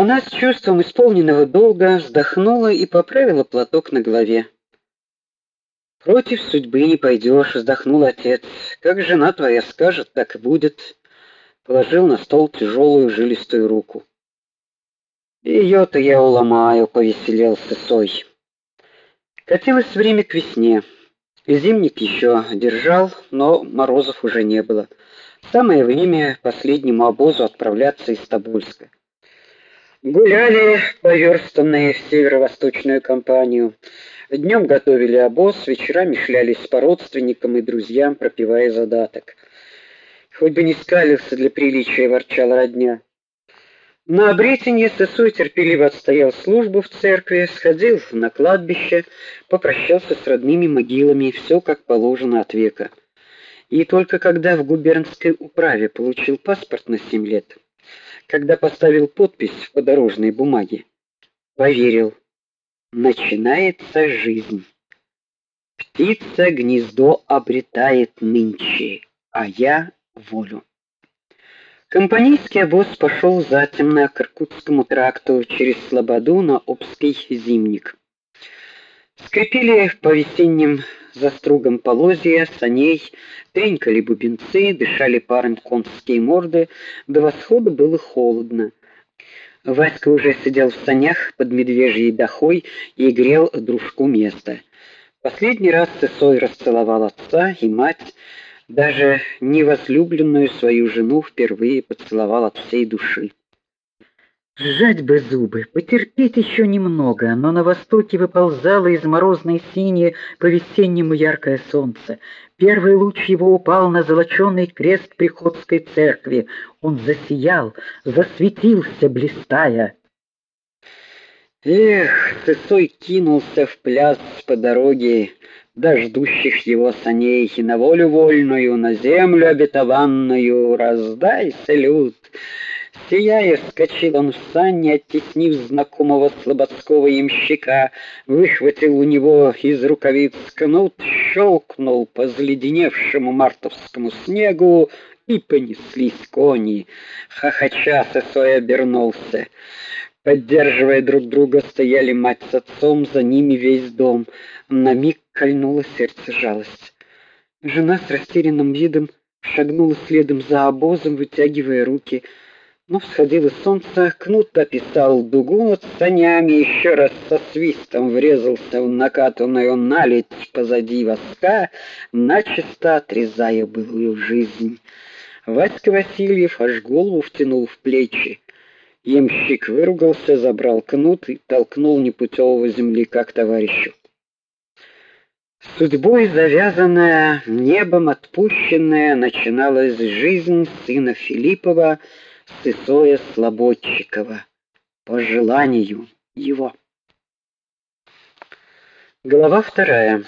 Она с чувством исполненного долга вздохнула и поправила платок на голове. Против судьбы не пойдешь, вздохнул отец. Как жена твоя скажет, так и будет. Положил на стол тяжелую жилистую руку. Ее-то я уломаю, повеселел Сысой. Катилось время к весне. Зимник еще держал, но морозов уже не было. Самое время последнему обозу отправляться из Тобольска. Гуляли поверстанные в северо-восточную компанию. Днем готовили обоз, вечерами шлялись по родственникам и друзьям, пропивая задаток. Хоть бы не скалился для приличия, ворчал родня. На обретенье Сысой терпеливо отстоял службу в церкви, сходил на кладбище, попрощался с родными могилами, все как положено от века. И только когда в губернской управе получил паспорт на семь лет, когда поставил подпись в подорожной бумаге, поверил. Начинается жизнь. Птица гнездо обретает нынче, а я волю. Компанейский обоз пошел затемно к Иркутскому тракту через Слободу на Обский зимник. Скрипели по весенним застругам полозья, саней, тренькали бубенцы, дышали паром конские морды, до восхода было холодно. Васька уже сидел в санях под медвежьей дохой и грел дружку место. Последний раз Сысой расцеловал отца и мать, даже невозлюбленную свою жену впервые поцеловал от всей души. Сжать бы зубы, потерпеть еще немного, но на востоке выползало из морозной сини по-весеннему яркое солнце. Первый луч его упал на золоченый крест приходской церкви. Он засиял, засветился, блистая. Эх, Сысой кинулся в пляс по дороге, до ждущих его саней, и на волю вольную, на землю обетованную, раздай салют. Сияя, в сани, оттеснив знакомого слободского ямщика, выхватил у него из рукавиц кнут, щелкнул по заледеневшему мартовскому снегу, и понеслись кони. Хохоча Сысой обернулся. Поддерживая друг друга, стояли мать с отцом, за ними весь дом. На миг кольнуло сердце жалость. Жена с растерянным видом шагнула следом за обозом, вытягивая руки. Но всходило солнце, кнут описал дугу над санями, еще раз со свистом врезался в накатанную наледь позади воска, начисто отрезая былую жизнь. Васька Васильев аж голову втянул в плечи. Ямщик выругался, забрал кнут и толкнул непутевого земляка к товарищу. Судьбой завязанная, небом отпущенная, начиналась жизнь сына Филиппова, Сысоя Слободчикова, по желанию его. Глава вторая.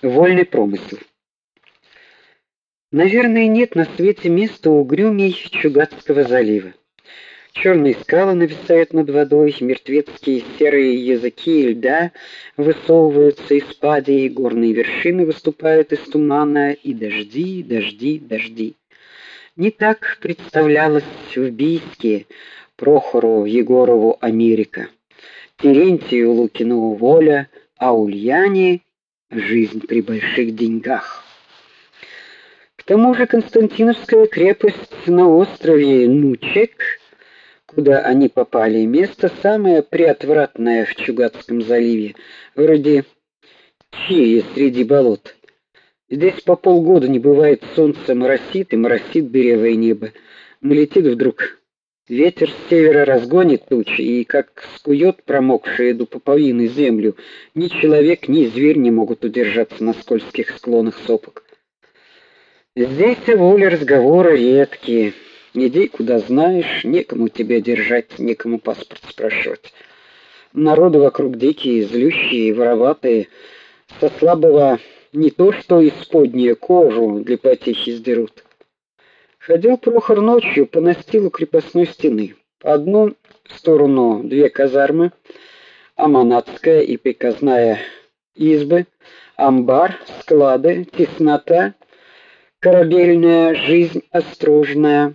Вольный промысел. Наверное, нет на свете места угрюмей Чугатского залива. Черные скалы нависают над водой, мертвецкие серые языки льда высовываются из пади, и горные вершины выступают из тумана, и дожди, дожди, дожди. Не так представлялось в Бийске Прохору Егорову Америка, Терентию Лукину воля, а Ульяне жизнь при больших деньгах. К тому же Константиновская крепость на острове Нучек куда они попали, место самое приотвратное в Чугатском заливе, вроде чии среди болот. Здесь по полгода не бывает солнца, моросит и моросит дырявое небо. Налетит вдруг ветер с севера разгонит тучи и как скует промокшие до пуповины землю, ни человек, ни зверь не могут удержаться на скользких склонах сопок. Здесь воля разговоры редкие. Иди куда знаешь, некому тебя держать, некому паспорт спрашивать. Народы вокруг дикие, злющие, вороватые, со слабого не то что исподнее кожу для потехи сдерут. Ходил Прохор ночью по настилу крепостной стены. Одну сторону две казармы, аманатская и приказная избы, амбар, склады, теснота, корабельная жизнь острожная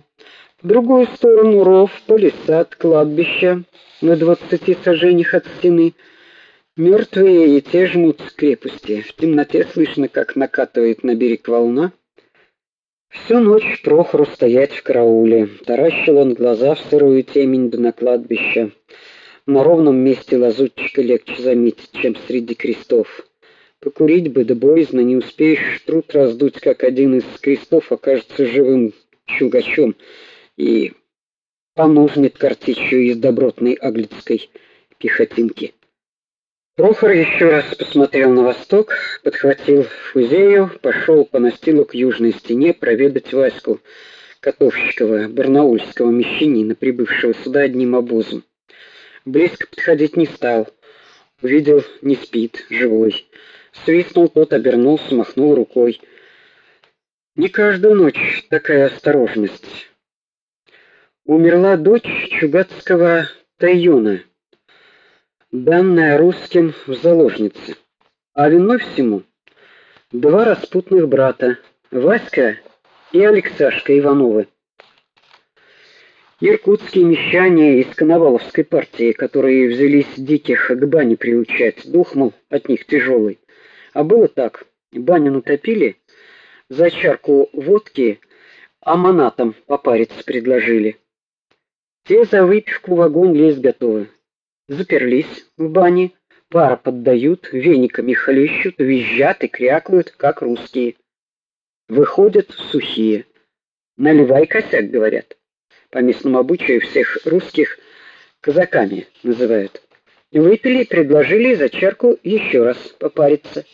В другую сторону ров, палисад, кладбище на двадцати саженях от стены. Мертвые и те жмут с крепости. В темноте слышно, как накатывает на берег волна. Всю ночь Прохору стоять в карауле. Таращил он глаза в сырую темень до на кладбище. На ровном месте лазутчика легче заметить, чем среди крестов. Покурить бы, да боязно не успеешь труд раздуть, как один из крестов окажется живым чугачом и понужнет картечью из добротной аглицкой пехотинки. Прохор еще раз посмотрел на восток, подхватил фузею, пошел по настилу к южной стене проведать Ваську Котовщикова, барнаульского мещанина, прибывшего сюда одним обозом. Близко подходить не стал. Увидел, не спит, живой. Свистнул тот, обернулся, махнул рукой. Не каждую ночь такая осторожность. Умерла дочь чугатского Тайона, данная русским в заложницы. А виной всему два распутных брата, Васька и Алексашка Ивановы. Иркутские мещане из Коноваловской партии, которые взялись диких к бане приучать, дух, мол, от них тяжелый. А было так: баню натопили, за чарку водки аманатом попариться предложили. Те за выпивку в огонь лезть готовы. Заперлись в бане, пар поддают, вениками хлещут, визжат и крякают, как русские. Выходят сухие. Наливай косяк, говорят. По местному обычаю всех русских казаками называют. Выпили предложили за чарку еще раз попариться.